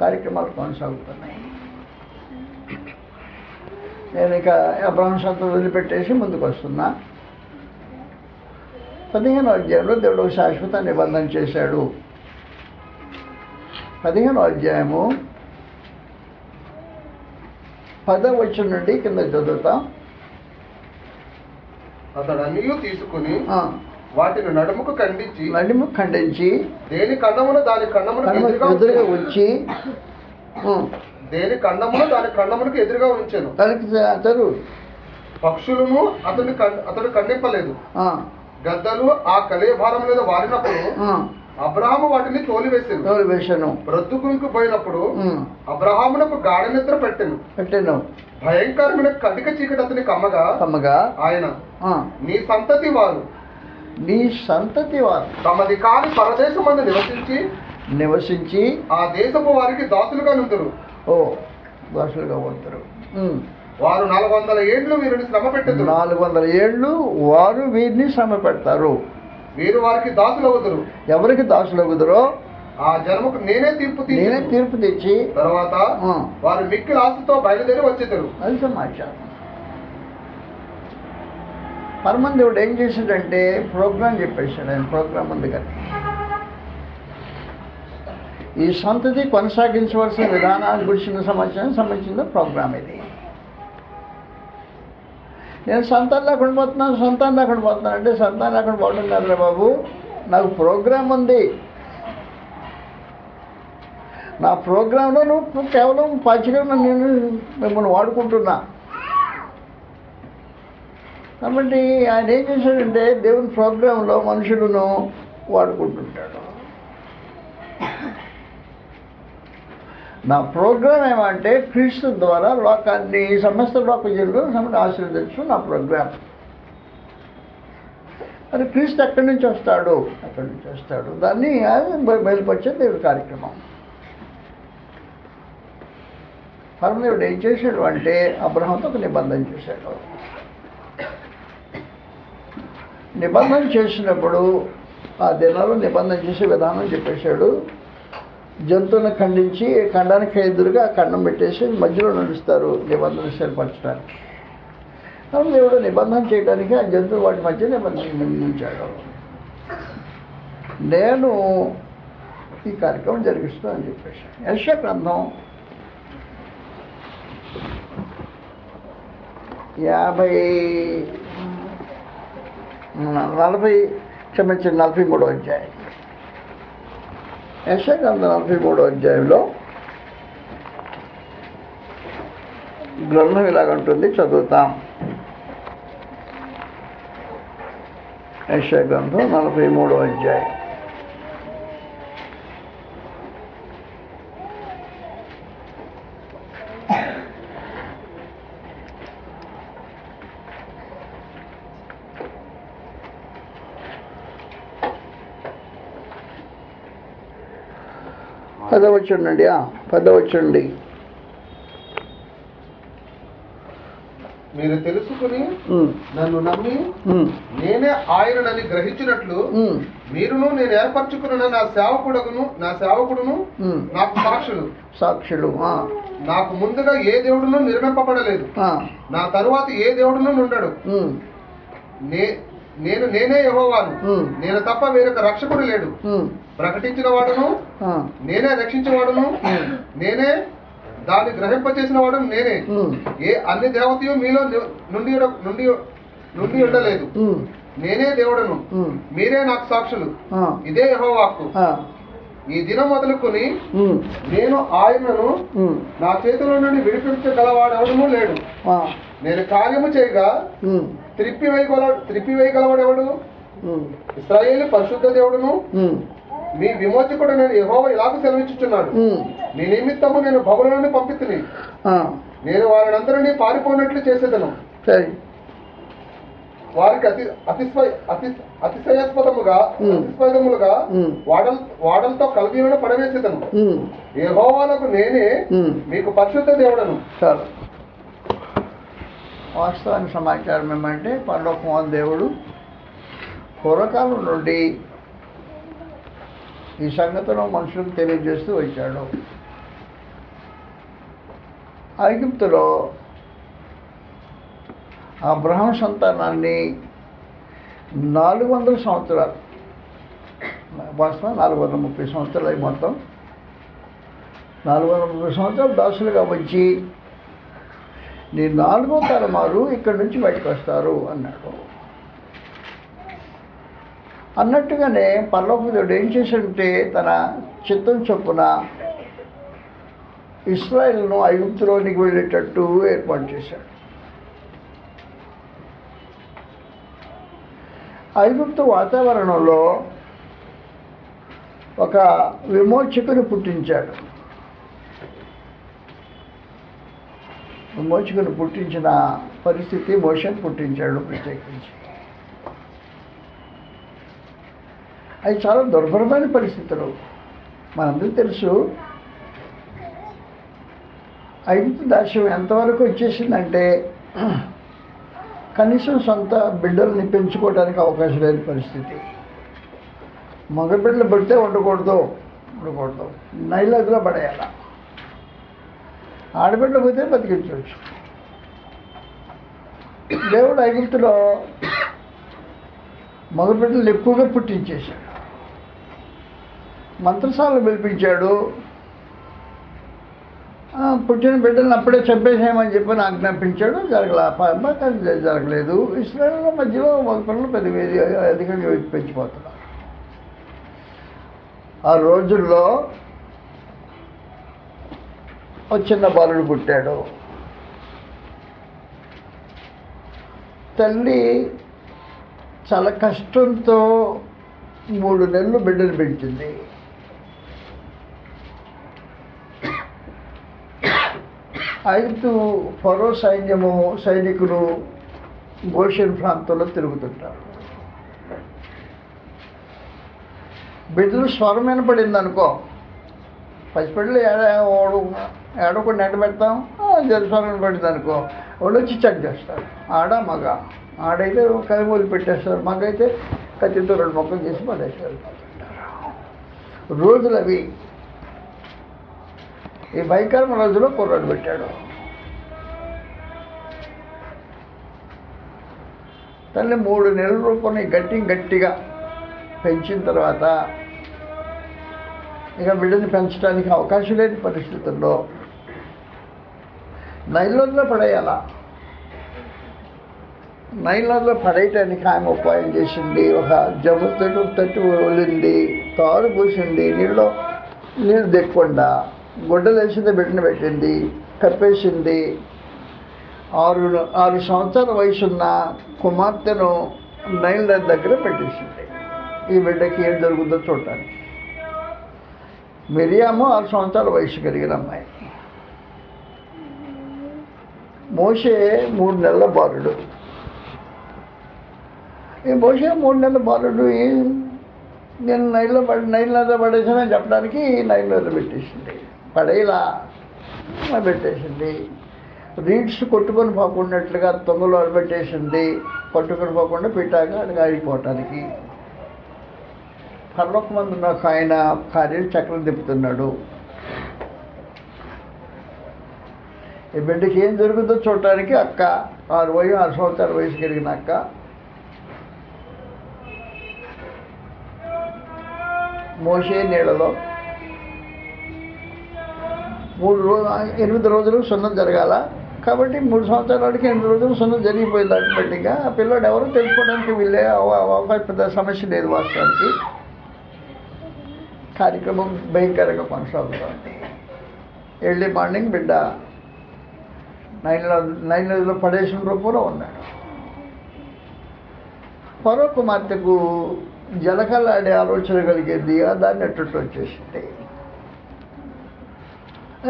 కార్యక్రమాలు కొనసాగుతున్నాయి. నేను ఇక అబ్రహం సంత వదిలిపెట్టేసి ముందుకు వస్తున్నా పదిహేను అధ్యాయంలో దేవుడు శాశ్వత నిబంధన చేశాడు. పదిహేను అధ్యాయము పదవ వచ్చిన నుండి కింద చదువుతాం. అతడు అన్నీ తీసుకుని వాటిని నడుముకు ఖండించి నడిము ఖండించి దేని ఖండమును దాని కనుమ ఎదురుగా. వచ్చి దేని ఖండమును దాని ఖండమునకు ఎదురుగా ఉంచాను. దానికి చదువు పక్షులను అతని అతడు ఖండింపలేదు. గద్దలు ఆ కలేభారం మీద వారినప్పుడు అబ్రహాము వాటిని తోలివేసాను తోలు వేసాను బ్రతుకునికి పోయినప్పుడు అబ్రహామునకు గాఢ నిద్ర పెట్టాను. పెట్టాను. భయంకరమైన కటిక చీకటి అతని కమ్మగా కమ్మగా. ఆయన నీ సంతతి వారు. నీ సంతతి వారు. తమది కాని పరదేశం మందు నివసించి నివసించి ఆ దేశపు వారికి దాసులుగా నుందురు. ఓ దోషులుగా ఉంటారు. వారు నాలుగు వందల ఏండ్లు వీరిని శ్రమ పెట్టదురు. నాలుగు వందల ఏళ్ళు వారు వీరిని శ్రమ పెడతారు. వీరు వారికి దాసులవుదురు. ఎవరికి దాసులు కుదరో ఆ జన్మకు నేనే తీర్పు నేనే తీర్పు తెచ్చి తర్వాత వారు మిక్కిలి ఆశతో బయలుదేరి వచ్చేద్దరు అది సమాచారం. పరమందేవుడు ఏం చేశాడంటే ప్రోగ్రాం చెప్పేశాడు ఆయన ప్రోగ్రాం ఉంది కదా. ఈ సంతతి కొనసాగించవలసిన విధానాన్ని గురించిన సమాచారం సంబంధించిన ప్రోగ్రాం ఇది. నేను సంతానం లేకుండా పోతున్నాను సంతానం లేకుండా పోతున్నాను అంటే సంతానం లేకుండా పోవడం కాదురా బాబు. నాకు ప్రోగ్రాం ఉంది. నా ప్రోగ్రాంలో నువ్వు కేవలం పచ్చిగా నేను మిమ్మల్ని వాడుకుంటున్నా. కాబట్టి ఆయన ఏం చేశాడంటే దేవుని ప్రోగ్రాంలో మనుషులను వాడుకుంటుంటాడు. నా ప్రోగ్రాం ఏమంటే క్రీస్తు ద్వారా లోకాన్ని సమస్త లోక జనులు సమస్త ఆశీర్వదించడం నా ప్రోగ్రాం. మరి క్రీస్తు ఎక్కడి నుంచి వస్తాడు? ఎక్కడి నుంచి వస్తాడు? దాన్ని బయలుపరిచే దేవుడి కార్యక్రమం. పరమదేవుడు ఏం చేశాడు అంటే అబ్రహంతో ఒక నిబంధన చేశాడు. నిబంధన చేసినప్పుడు ఆ దినాలు నిబంధన చేసే విధానం చెప్పేశాడు. జంతువులను ఖండించి ఖండానికి ఎదురుగా ఆ ఖండం పెట్టేసి మధ్యలో నడుస్తారు నిబంధన సరిపరచడానికి దేవుడు నిబంధన చేయడానికి ఆ జంతువు వాటి మధ్య నిబంధన నిర్మించాడు నేను ఈ కార్యక్రమం జరిగిస్తాను అని చెప్పేసి యశ గ్రంథం యాభై నలభై క్షమించిన నలభై మూడో అధ్యాయం. యశగ్రంథ నలభై మూడో అధ్యాయంలో గ్రంథం ఇలాగంటుంది చదువుతాం. యశగ్రంథం నలభై మూడో అధ్యాయం. పదవచ్చండి పదవచ్చండి మీరు తెలుసుకుని నన్ను నమ్మి నేనే ఆయననని గ్రహించినట్లు మీరును నేను ఏర్పరచుకున్న నా సేవకుడును నా సేవకుడును నాకు సాక్షులు. సాక్షులు నాకు ముందుగా ఏ దేవుడును నిర్మింపబడలేదు. నా తరువాత ఏ దేవుడును ఉండడు నే నేను నేనే యెహోవాను. నేను తప్ప వేరొక రక్షకుడు లేడు. ప్రకటించిన వాడును నేనే రక్షించేవాడును నేనే దాన్ని గ్రహింపచేసిన వాడు నేనే ఏ అన్ని దేవతయు మీలో నుండి నుండి నుండి ఉండలేదు నేనే దేవుడను. మీరే నాకు సాక్షులు. ఇదే యెహోవాకు. ఈ దినం మొదలుకొని నేను ఆయనను నా చేతిలో నుండి విడిపించగలవాడెవడము లేడు. నేను కార్యము చేయగా త్రిప్పి వేయగల త్రిప్పి వేయగలవాడెవడు ఉమ్, ఇస్రాయేలు పరిశుద్ధ దేవుడును. మీ విమోచకుడు నేను యెహోవా ఇలాగ సెలవిచ్చుచున్నాడు. నీ నిమిత్తము నేను బహుళను పంపితిని. నేను వారినందరినీ పారిపోయినట్లు చేసేదను. వారికి అతి అతిశయ అతి అతిశయాస్పదముగా ఉమ్, వాడల్ వాడలతో కలదీలను పడవేసేదను. ఉమ్, యెహోవాలకు నేనే. మీకు పరిశుద్ధ దేవుడను. వాస్తవానికి సమాచారం ఏమంటే పరలోకమోహన్ దేవుడు పూర్వకాలం నుండి ఈ సంగతులను మనుషులకు తెలియజేస్తూ వచ్చాడు. ఐగుప్తులో అబ్రహం సంతానాన్ని నాలుగు వందల సంవత్సరాలు వాస్తవం నాలుగు వందల ముప్పై సంవత్సరాలు అయి మొత్తం. నాలుగు వందల ముప్పై సంవత్సరాలు దాసులుగా వచ్చి నీ నాలుగో తరమారు ఇక్కడి నుంచి బయటకు వస్తారు అన్నాడు. అన్నట్టుగానే పర్లోకదేవుడు ఏం చేశాడంటే తన చిత్తం చొప్పున ఇస్రాయిల్ను ఐగుప్తులోనికి వెళ్ళేటట్టు ఏర్పాటు చేశాడు. ఐగుప్తు వాతావరణంలో ఒక విమోచకుని పుట్టించాడు. మోచుకుని పుట్టించిన పరిస్థితి మోషన్ పుట్టించాడు ప్రత్యేకించి. అవి చాలా దుర్భరమైన పరిస్థితులు. మనందరూ తెలుసు. ఐగుప్తు దాస్యం ఎంతవరకు వచ్చేసిందంటే కనీసం సొంత బిడ్డల్ని పెంచుకోవడానికి అవకాశం లేని పరిస్థితి. మగ బిడ్డలు పడితే ఉండకూడదు ఉండకూడదు. నైలదిలో పడేయాల. ఆడబిడ్డలు పోతే బతికించవచ్చు. దేవుడు ఐగుప్తులో మగబిడ్డలు ఎక్కువగా పుట్టించేశాడు. మంత్రసాలను పిలిపించాడు పుట్టిన బిడ్డలను అప్పుడే చంపేసేయమని చెప్పి నాకు ఆజ్ఞాపించాడు. జరగలే కానీ జరగలేదు. ఇస్రాయల్ మధ్యలో మగ పిల్లలు పెద్ద అధికంగా పెంచిపోతున్నారు. ఆ రోజుల్లో ఒక చిన్న బాలుడు పుట్టాడు. తల్లి చాలా కష్టంతో మూడు నెలలు బిడ్డను పెంచింది. ఐదు ఫరో సైన్యము సైనికులు గోషన్ ప్రాంతంలో తిరుగుతుంటారు. బిడ్డలు స్వరం వినపడింది అనుకో పసిపిల్లలు ఏడ ఓడు నెట్ ఎండ పెడతాం? జరి స్వరం అనుకో. వాళ్ళు వచ్చి చెక్ చేస్తారు. ఆడ మగ. ఆడైతే కైమూలు పెట్టేస్తారు. మగ అయితే కత్తితో రెండు మొక్కలు చేసి పడేసారు రోజులు అవి. ఈ భయంకరమైన రోజులో కుర్రాడు పెట్టాడు. తల్లి మూడు నెలల రూపాయలు గట్టి గట్టిగా పెంచిన తర్వాత ఇక బిడ్డని పెంచడానికి అవకాశం లేని పరిస్థితుల్లో నైలంలో పడేయాల? నైలంలో పడేయటానికి ఆమె ఉపాయం చేసింది ఒక జమ్ము తట్టు తట్టు వదిలింది తారు పూసింది నీళ్ళు నీళ్ళు తెక్కకుండా గుడ్డలు వేసింది బిడ్డను పెట్టింది కప్పేసింది. ఆరు ఆరు సంవత్సరాల వయసున్న కుమార్తెను నైల్ నది దగ్గర పెట్టేసింది. ఈ బిడ్డకి ఏం జరుగుతుందో చూడటానికి. మిరియాము ఆరు సంవత్సరాల వయసు కలిగిన అమ్మాయి. మోషే మూడు నెలల బాలుడు. ఈ మోషే మూడు నెలల బాలుడు నేను నైల్లో పడి నైల్ నదిలో పడేసానని చెప్పడానికి నైల్ నదిలో పెట్టేసింది. పడేలా పెట్టేసింది. రీడ్స్ కొట్టుకొని పోకున్నట్లుగా తొంగలు పెట్టేసింది. పట్టుకొని పోకుండా పిట్టాక అడిగి ఆగిపోవటానికి. పర్లోక మందు నాకు ఆయన కార్యం చక్రం తిప్పుతున్నాడు. ఈ బిడ్డకి ఏం జరుగుతుందో చూడటానికి అక్క ఆరు వయసు ఆరు సంవత్సరాల వయసు కలిగిన అక్క. మోసే నీళ్ళలో మూడు రోజు ఎనిమిది రోజులు సున్నం జరగాల. కాబట్టి మూడు సంవత్సరాలకి ఎనిమిది రోజులు సున్నం జరిగిపోయింది ఆటోమేటిక్గా. ఆ పిల్లడు ఎవరో తెలుసుకోవడానికి వీళ్ళే పెద్ద సమస్య లేదు వాస్తవానికి. కార్యక్రమం భయంకరంగా కొనసాగుతుంది. ఎర్లీ మార్నింగ్ బిడ్డ నైన్ నైన్ నదిలో పడేసిన రూపంలో ఉన్నాడు. పరో కుమార్తెకు జలకలాడే ఆలోచన కలిగేది దాన్ని అట్టు వచ్చేసింది.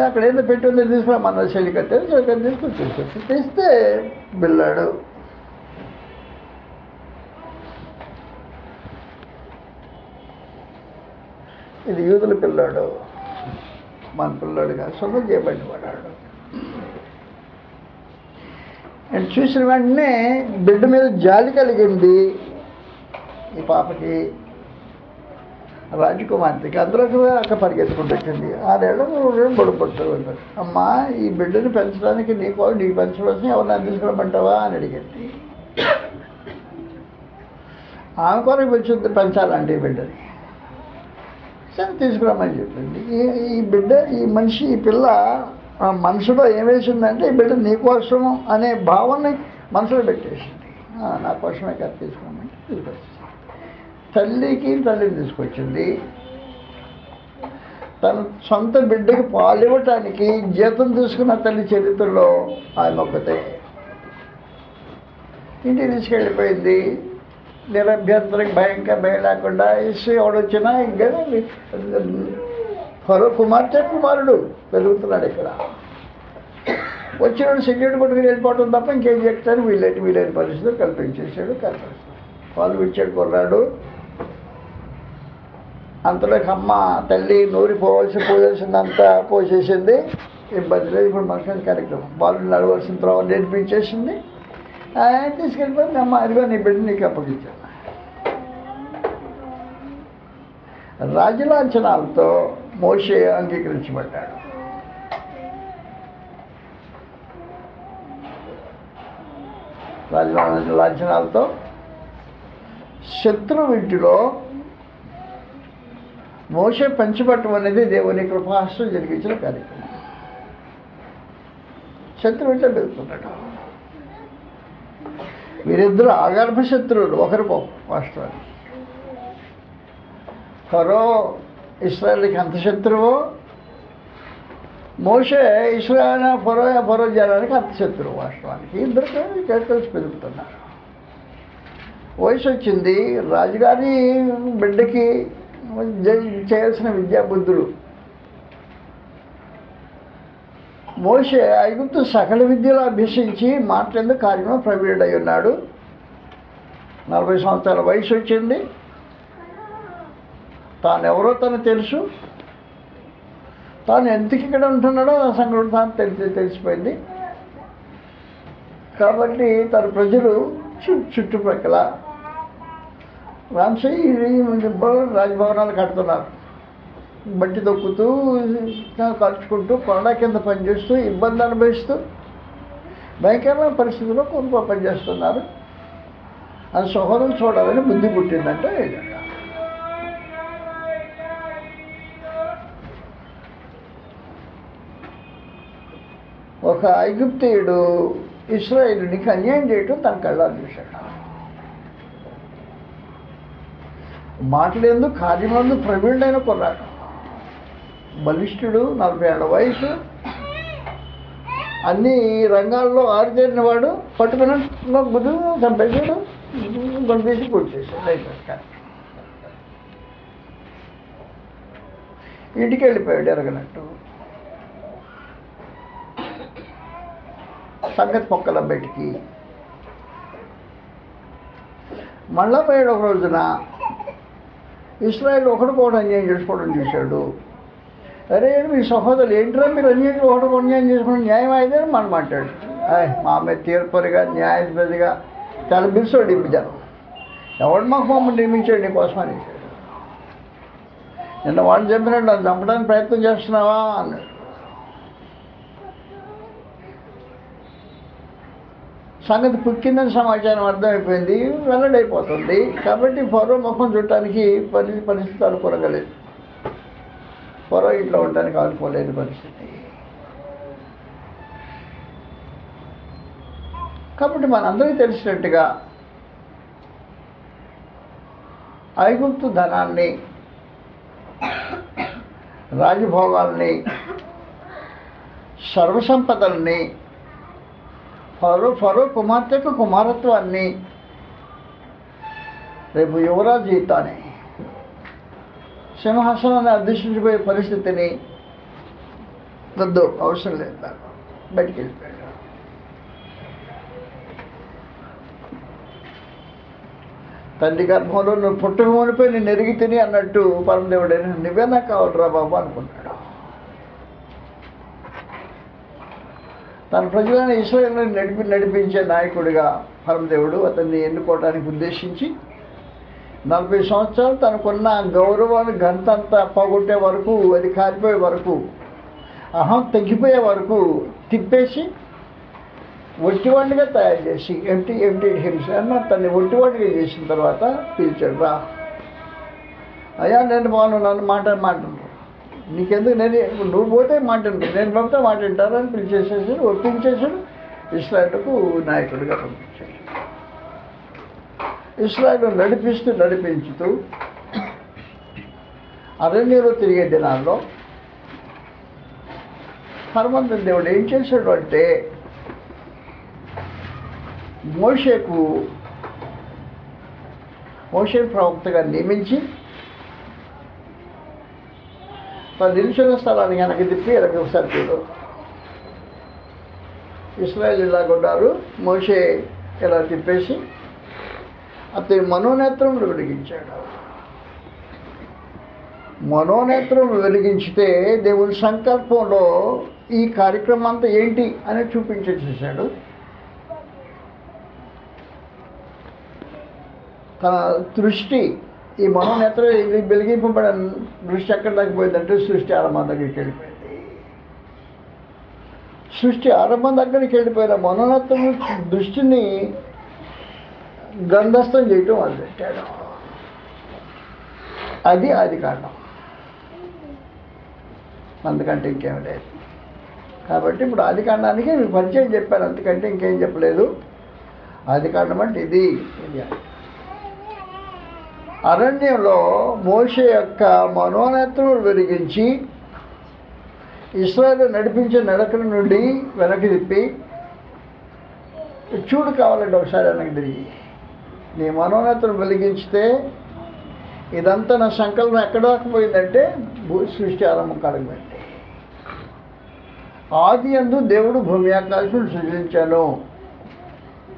అక్కడ ఏదో పెట్టిందో తీసుకురా మన చెలికత్తే చెలికత్తి తీసుకొని తీసుకొచ్చి తెస్తే బిల్లాడు. ఇది యూదుల పిల్లాడు. మన పిల్లాడు కాదు సొంతం చేయబడిన వాడాడు చూసిన వెంటనే బిడ్డ మీద జాలి కలిగింది. ఈ పాపకి రాజకుమార్తెకి అందరూ అక్క పరిగెత్తుకుంటూ వచ్చింది. ఆరేళ్ళు రెండు పడిపోతారు అన్నారు అమ్మా ఈ బిడ్డని పెంచడానికి నీకో నీకు పెంచవలసిన ఎవరిని తీసుకురమ్మంటావా అని అడిగింది ఆమె కొరకు వచ్చింది పెంచాలండి ఈ బిడ్డని. సరే తీసుకురామని చెప్పింది ఈ బిడ్డ ఈ మనిషి ఈ పిల్ల మనసులో ఏమేసిందంటే బిడ్డ నీకోసం అనే భావనని మనసులో పెట్టేసింది. నా కోసమే కదా తీసుకురమ్మని తీసుకొచ్చింది. తల్లికి తల్లిని తీసుకొచ్చింది. తన సొంత బిడ్డకి పాలు ఇవ్వటానికి జీతం తీసుకున్న తల్లి చరిత్రలో ఆమె ఒకతే ఇంటికి తీసుకెళ్ళిపోయింది. నిరభ్యంతరం భయంకర భయం లేకుండా ఇసు ఎవడొచ్చినా ఇంకా ఫరో కుమార్తె కుమారుడు పెరుగుతున్నాడు ఇక్కడ. వచ్చినాడు సెక్యూరిటీ కొట్టుకుని వెళ్ళిపోవడం తప్ప ఇంకేం చెప్తాను వీళ్ళని వీళ్ళని పరిస్థితులు కల్పించేసాడు కల్పించాడు పాలు విచ్చాడు కొన్నాడు అంతలోకి అమ్మ తల్లి నూరి పోవాల్సి పోయాల్సిందంతా పోసేసింది. ఇబ్బంది లేదు ఇప్పుడు మనకి కార్యక్రమం. వాళ్ళు నడవలసిన తర్వాత నేర్పించేసింది. ఆయన తీసుకెళ్ళిపోయింది. అమ్మ అదిగో నీ బిడ్డ నీకు అప్పగించాను. రాజలాంఛనాలతో మోషే అంగీకరించబడ్డాడు. లాంఛనాలతో శత్రువింటిలో మోసే పంచిపట్టం అనేది దేవుని కృపాస్తం జరిగించిన కార్యక్రమం. శత్రువు వెళ్తున్నాడు వీరిద్దరు ఆగర్భ శత్రువులు ఒకరు వాస్తవానికి కరో ఇస్రాయల్కి అంత శత్రువు మోషే ఇస్రాయల్ ఫరో ఫరో జనానికి అంత శత్రువు వాస్తవానికి ఇద్దరు కలిసి పెరుగుతున్నారు వయసు వచ్చింది రాజుగారి బిడ్డకి జ- చేయాల్సిన విద్యాబుద్ధులు మోషే ఐగుప్తు సకల విద్యలు అభ్యసించి మాట్లాడేందుకు కార్యంలో ప్రవీణుడై ఉన్నాడు నలభై సంవత్సరాల వయసు వచ్చింది తాను ఎవరో తను తెలుసు. తాను ఎందుకు ఇక్కడ ఉంటున్నాడో ఆ సంఘటన తాను తెలిసి తెలిసిపోయింది. కాబట్టి తన ప్రజలు చుట్టుపక్కల చుట్టుప్రక్కల రాంసీ రాజభవనాలు కడుతున్నారు. బట్టి దొక్కుతూ ఖర్చుకుంటూ కొండ కింద పనిచేస్తూ ఇబ్బంది అనుభవిస్తూ భయంకరమైన పరిస్థితుల్లో కొనుక్కో పనిచేస్తున్నారు. అది సహోదరులు చూడాలని బుద్ధి పుట్టిందంటే ఒక ఐగుప్తీయుడు ఇస్రాయేలునికి అన్యాయం చేయటం తన కళ్ళాలు చూశాడు. మాటలేందు కార్యమందు ప్రవీణుడైన కొన్నాడు బలిష్ఠుడు నలభై ఏళ్ళ వయసు. అన్ని రంగాల్లో ఆరితేరిన వాడు పట్టుకుని బుద్ధి చంపేశాడు. గొంతు తీసి పూర్తి చేశాడు అయిపోయాడు ఇంటికి వెళ్ళిపోయాడు ఎరగనట్టు. సంగతి మొక్కల బయటికి. మళ్ళా పోయాడు ఒక రోజున ఇస్రాయల్ ఒకడు కూడా అన్యాయం చేసుకోవడం చూశాడు. అరే మీ సహోదరులు ఏంట్రా మీరు అన్యాయం ఒకటి అన్యాయం చేసుకోవడం న్యాయం అయితే మనం మాట్లాడు ఆయ్ మా అమ్మాయి తీర్పరిగా న్యాయపతిగా చాలా బిల్సోడు ఇప్పుడు ఎవడు మాకు మమ్మల్ని నియమించాడు నీకోసమని నిన్న వాళ్ళు చెప్పినట్టు నన్ను చంపడానికి ప్రయత్నం చేస్తున్నావా అన్నాడు. సంగతి పుక్కిందని సమాచారం అర్థమైపోయింది వెల్లడైపోతుంది. కాబట్టి ఫరో ముఖం చుట్టానికి పరి పరిస్థితి అనుకూలగలేదు ఫరో ఇంట్లో ఉండడానికి అనుకోలేని పరిస్థితి. కాబట్టి మనందరికీ తెలిసినట్టుగా ఐగుప్తు ధనాన్ని రాజభోగాల్ని సర్వసంపదల్ని ఫరో ఫరో కుమార్తెకు కుమారత్వాన్ని రేపు యువరాజు జీతాన్ని సింహాసనాన్ని అధిష్ఠించిపోయే పరిస్థితిని వద్దు అవసరం లేదు నాకు. బయటికి వెళ్ళిపోయాడు తండ్రి గర్భంలో నువ్వు పుట్టక మునిపోయి నేను ఎరిగి తిని అన్నట్టు పరమదేవుడైన నువ్వే నాకు కావాలరా బాబు అనుకున్నాడు. తన ప్రజలను ఇస్రాయేల్ని నడిపి నడిపించే నాయకుడిగా పరమదేవుడు అతన్ని ఎన్నుకోవడానికి ఉద్దేశించి నలభై సంవత్సరాలు తనకున్న గౌరవాన్ని గంతంతా పోగొట్టే వరకు అది కారిపోయే వరకు అహం తగ్గిపోయే వరకు తిప్పేసి ఒట్టివాడిగా తయారు చేసి ఎంటీ ఎంటీ హిమ్స్ అన్న తన్ని ఒట్టివాడిగా చేసిన తర్వాత పిలిచాడు రా. అయ్యా నేను బాగున్నాను మాట మాట్లాడు. నీకెందుకు? నేను నువ్వు పోతే మాట్లాడు. నేను పంపితే మాట అని పిలిచేసేసి ఒప్పించేసాడు ఇస్రాయల్కు నాయకుడిగా పంపించాడు ఇస్రాయల్ నడిపిస్తూ నడిపించుతూ అరణ్యంలో తిరిగే దినాల్లో హనుమంతుని దేవుడు ఏం చేశాడు అంటే మోషేకు మోషే ప్రవక్తగా నియమించి తన నిల్చున్న స్థలాన్ని వెనక్కి తిప్పి వెనక్కి ఒకసారి చూడు. ఇస్రాయల్ ఇలా కొన్నారు మోషే ఇలా తిప్పేసి అతని మనోనేత్రములు వెలిగించాడు. మనోనేత్రం వెలిగించితే దేవుని సంకల్పంలో ఈ కార్యక్రమం అంతా ఏంటి అని చూపించేసేసాడు తన దృష్టి ఈ మనోనేత్రం ఇది వెలిగింపబడిన దృష్టి ఎక్కడ దాకా పోయిందంటే సృష్టి ఆరంభం దగ్గరికి వెళ్ళిపోయింది. సృష్టి ఆరంభం దగ్గరికి వెళ్ళిపోయిన మనోనేత్రం దృష్టిని గంధస్థం చేయటం మొదలెట్టాడు అది ఆది కారణం. అందుకంటే ఇంకేం లేదు. కాబట్టి ఇప్పుడు ఆది కాండానికి పరిచయం చెప్పాను. అందుకంటే ఇంకేం చెప్పలేదు. ఆది కాండం అంటే ఇది. ఇది. అరణ్యంలో మోషే యొక్క మనోనేత్రములు వెలిగించి ఇస్రాయల్ నడిపించే నడకల నుండి వెనక్కి తిప్పి చూడు కావాలంటే ఒకసారి వెనక్కి తిరిగి. నీ మనోనేత్రం వెలిగించితే ఇదంతా నా సంకల్పం ఎక్కడ పోయిందంటే భూ సృష్టి ఆరంభం కడగబెట్టి ఆది అందు దేవుడు భూమి ఆకాశం సృజించాను.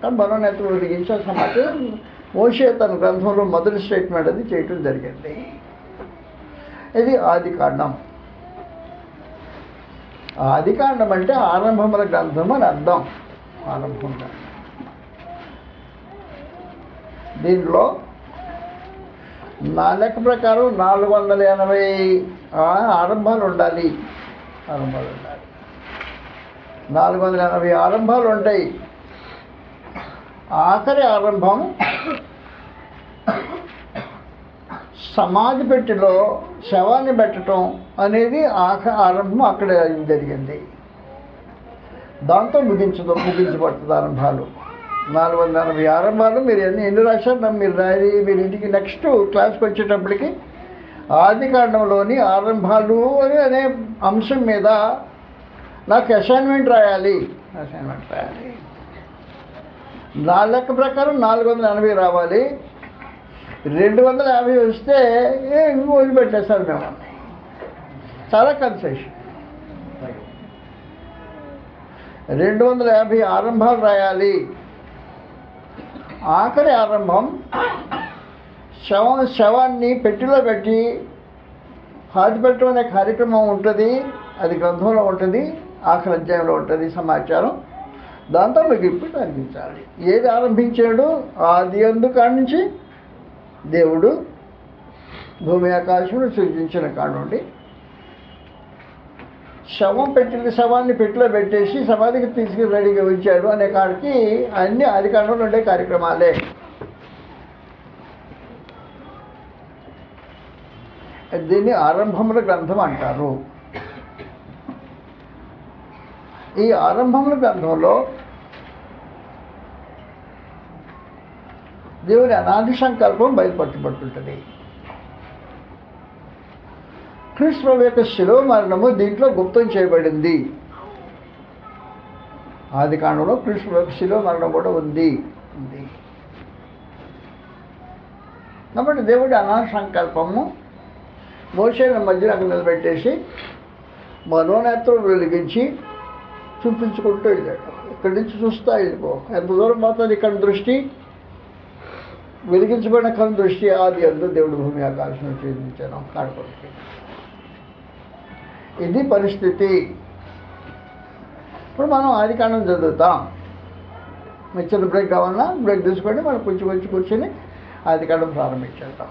కానీ మనోనేత్రం వెలిగించే సమాచారం మోషే తన గ్రంథంలో మొదటి స్టేట్మెంట్ అది చేయటం జరిగింది. ఇది ఆది కాండం. ఆది కాండం అంటే ఆరంభముల గ్రంథం అని అర్థం. ఆరంభం దీనిలో నా లెక్క ప్రకారం నాలుగు వందల ఎనభై ఆరంభాలు ఉండాలి. ఆరంభాలు ఉండాలి. నాలుగు వందల ఎనభై ఆరంభాలు ఉంటాయి. ఆఖరి ఆరంభం సమాధి పెట్టిలో శవాన్ని పెట్టడం అనేది ఆఖ ఆరంభం అక్కడ జరిగింది. దాంతో ముగించదు ముగించబడుతుంది ఆరంభాలు. నాలుగు వందల ఎనభై ఆరంభాలు మీరు ఎన్ని ఎన్ని రాశారు మీరు రాయి మీరు ఇంటికి నెక్స్ట్ క్లాస్కి వచ్చేటప్పటికి ఆదికాండంలోని ఆరంభాలు అని అనే అంశం మీద నాకు అసైన్మెంట్ రాయాలి. అసైన్మెంట్ రాయాలి. నా లెక్క ప్రకారం నాలుగు వందల ఎనభై రావాలి. రెండు వందల యాభై వస్తే ఏ వదిలిపెట్టేస్తారు మేము. చాలా కన్సెషన్ రెండు వందల యాభై ఆరంభాలు రాయాలి. ఆఖరి ఆరంభం శవం శవాన్ని పెట్టిలో పెట్టి పాతి పెట్టడం అనే కార్యక్రమం ఉంటుంది. అది గ్రంథంలో ఉంటుంది. ఆఖరి అధ్యాయంలో ఉంటుంది. సమాచారం. దాంతో మీకు ఇప్పుడు అనిపించాలి ఏది ఆరంభించాడు? ఆది అందు కాడి నుంచి దేవుడు భూమి ఆకాశమును సృజించిన కాడ నుండి శవం పెట్టిన శవాన్ని పెట్టిలో పెట్టేసి సమాధికి తీసుకుని రెడీగా ఉంచాడు అనే కాడికి అన్ని అధికారంలో ఉండే కార్యక్రమాలే. దీన్ని ఆరంభముల గ్రంథం అంటారు. ఈ ఆరంభముల గ్రంథంలో దేవుని అనాది సంకల్పం బయలుపరచబడుతుంటుంది. క్రీస్తు ప్రభు యొక్క శిలువ మరణము దీంట్లో గుప్తం చేయబడింది. ఆది కాండంలో క్రీస్తు యొక్క శిలువ మరణం కూడా ఉంది. ఉంది. కాబట్టి దేవుడి అనాది సంకల్పము మోసేల మధ్యలో అక్కడ నిలబెట్టేసి మనోనేత్రం వెలిగించి చూపించుకుంటూ వెళ్ళాడు. ఇక్కడి నుంచి చూస్తా వెళ్ళిపో. ఎంత దూరం పోతుంది? ఇక్కడ దృష్టి వెలిగించబడిన కను దృష్టి ఆది అందు దేవుడు భూమి ఆకాశం చూపించాను కాడుకోండి ఇది పరిస్థితి. ఇప్పుడు మనం ఆది కాండం చదువుతాం. మీకు చిన్న బ్రేక్ కావాలన్నా బ్రేక్ తీసుకోండి మనం కొంచెం కొంచెం కూర్చొని ఆది కాండం ప్రారంభించేద్దాం.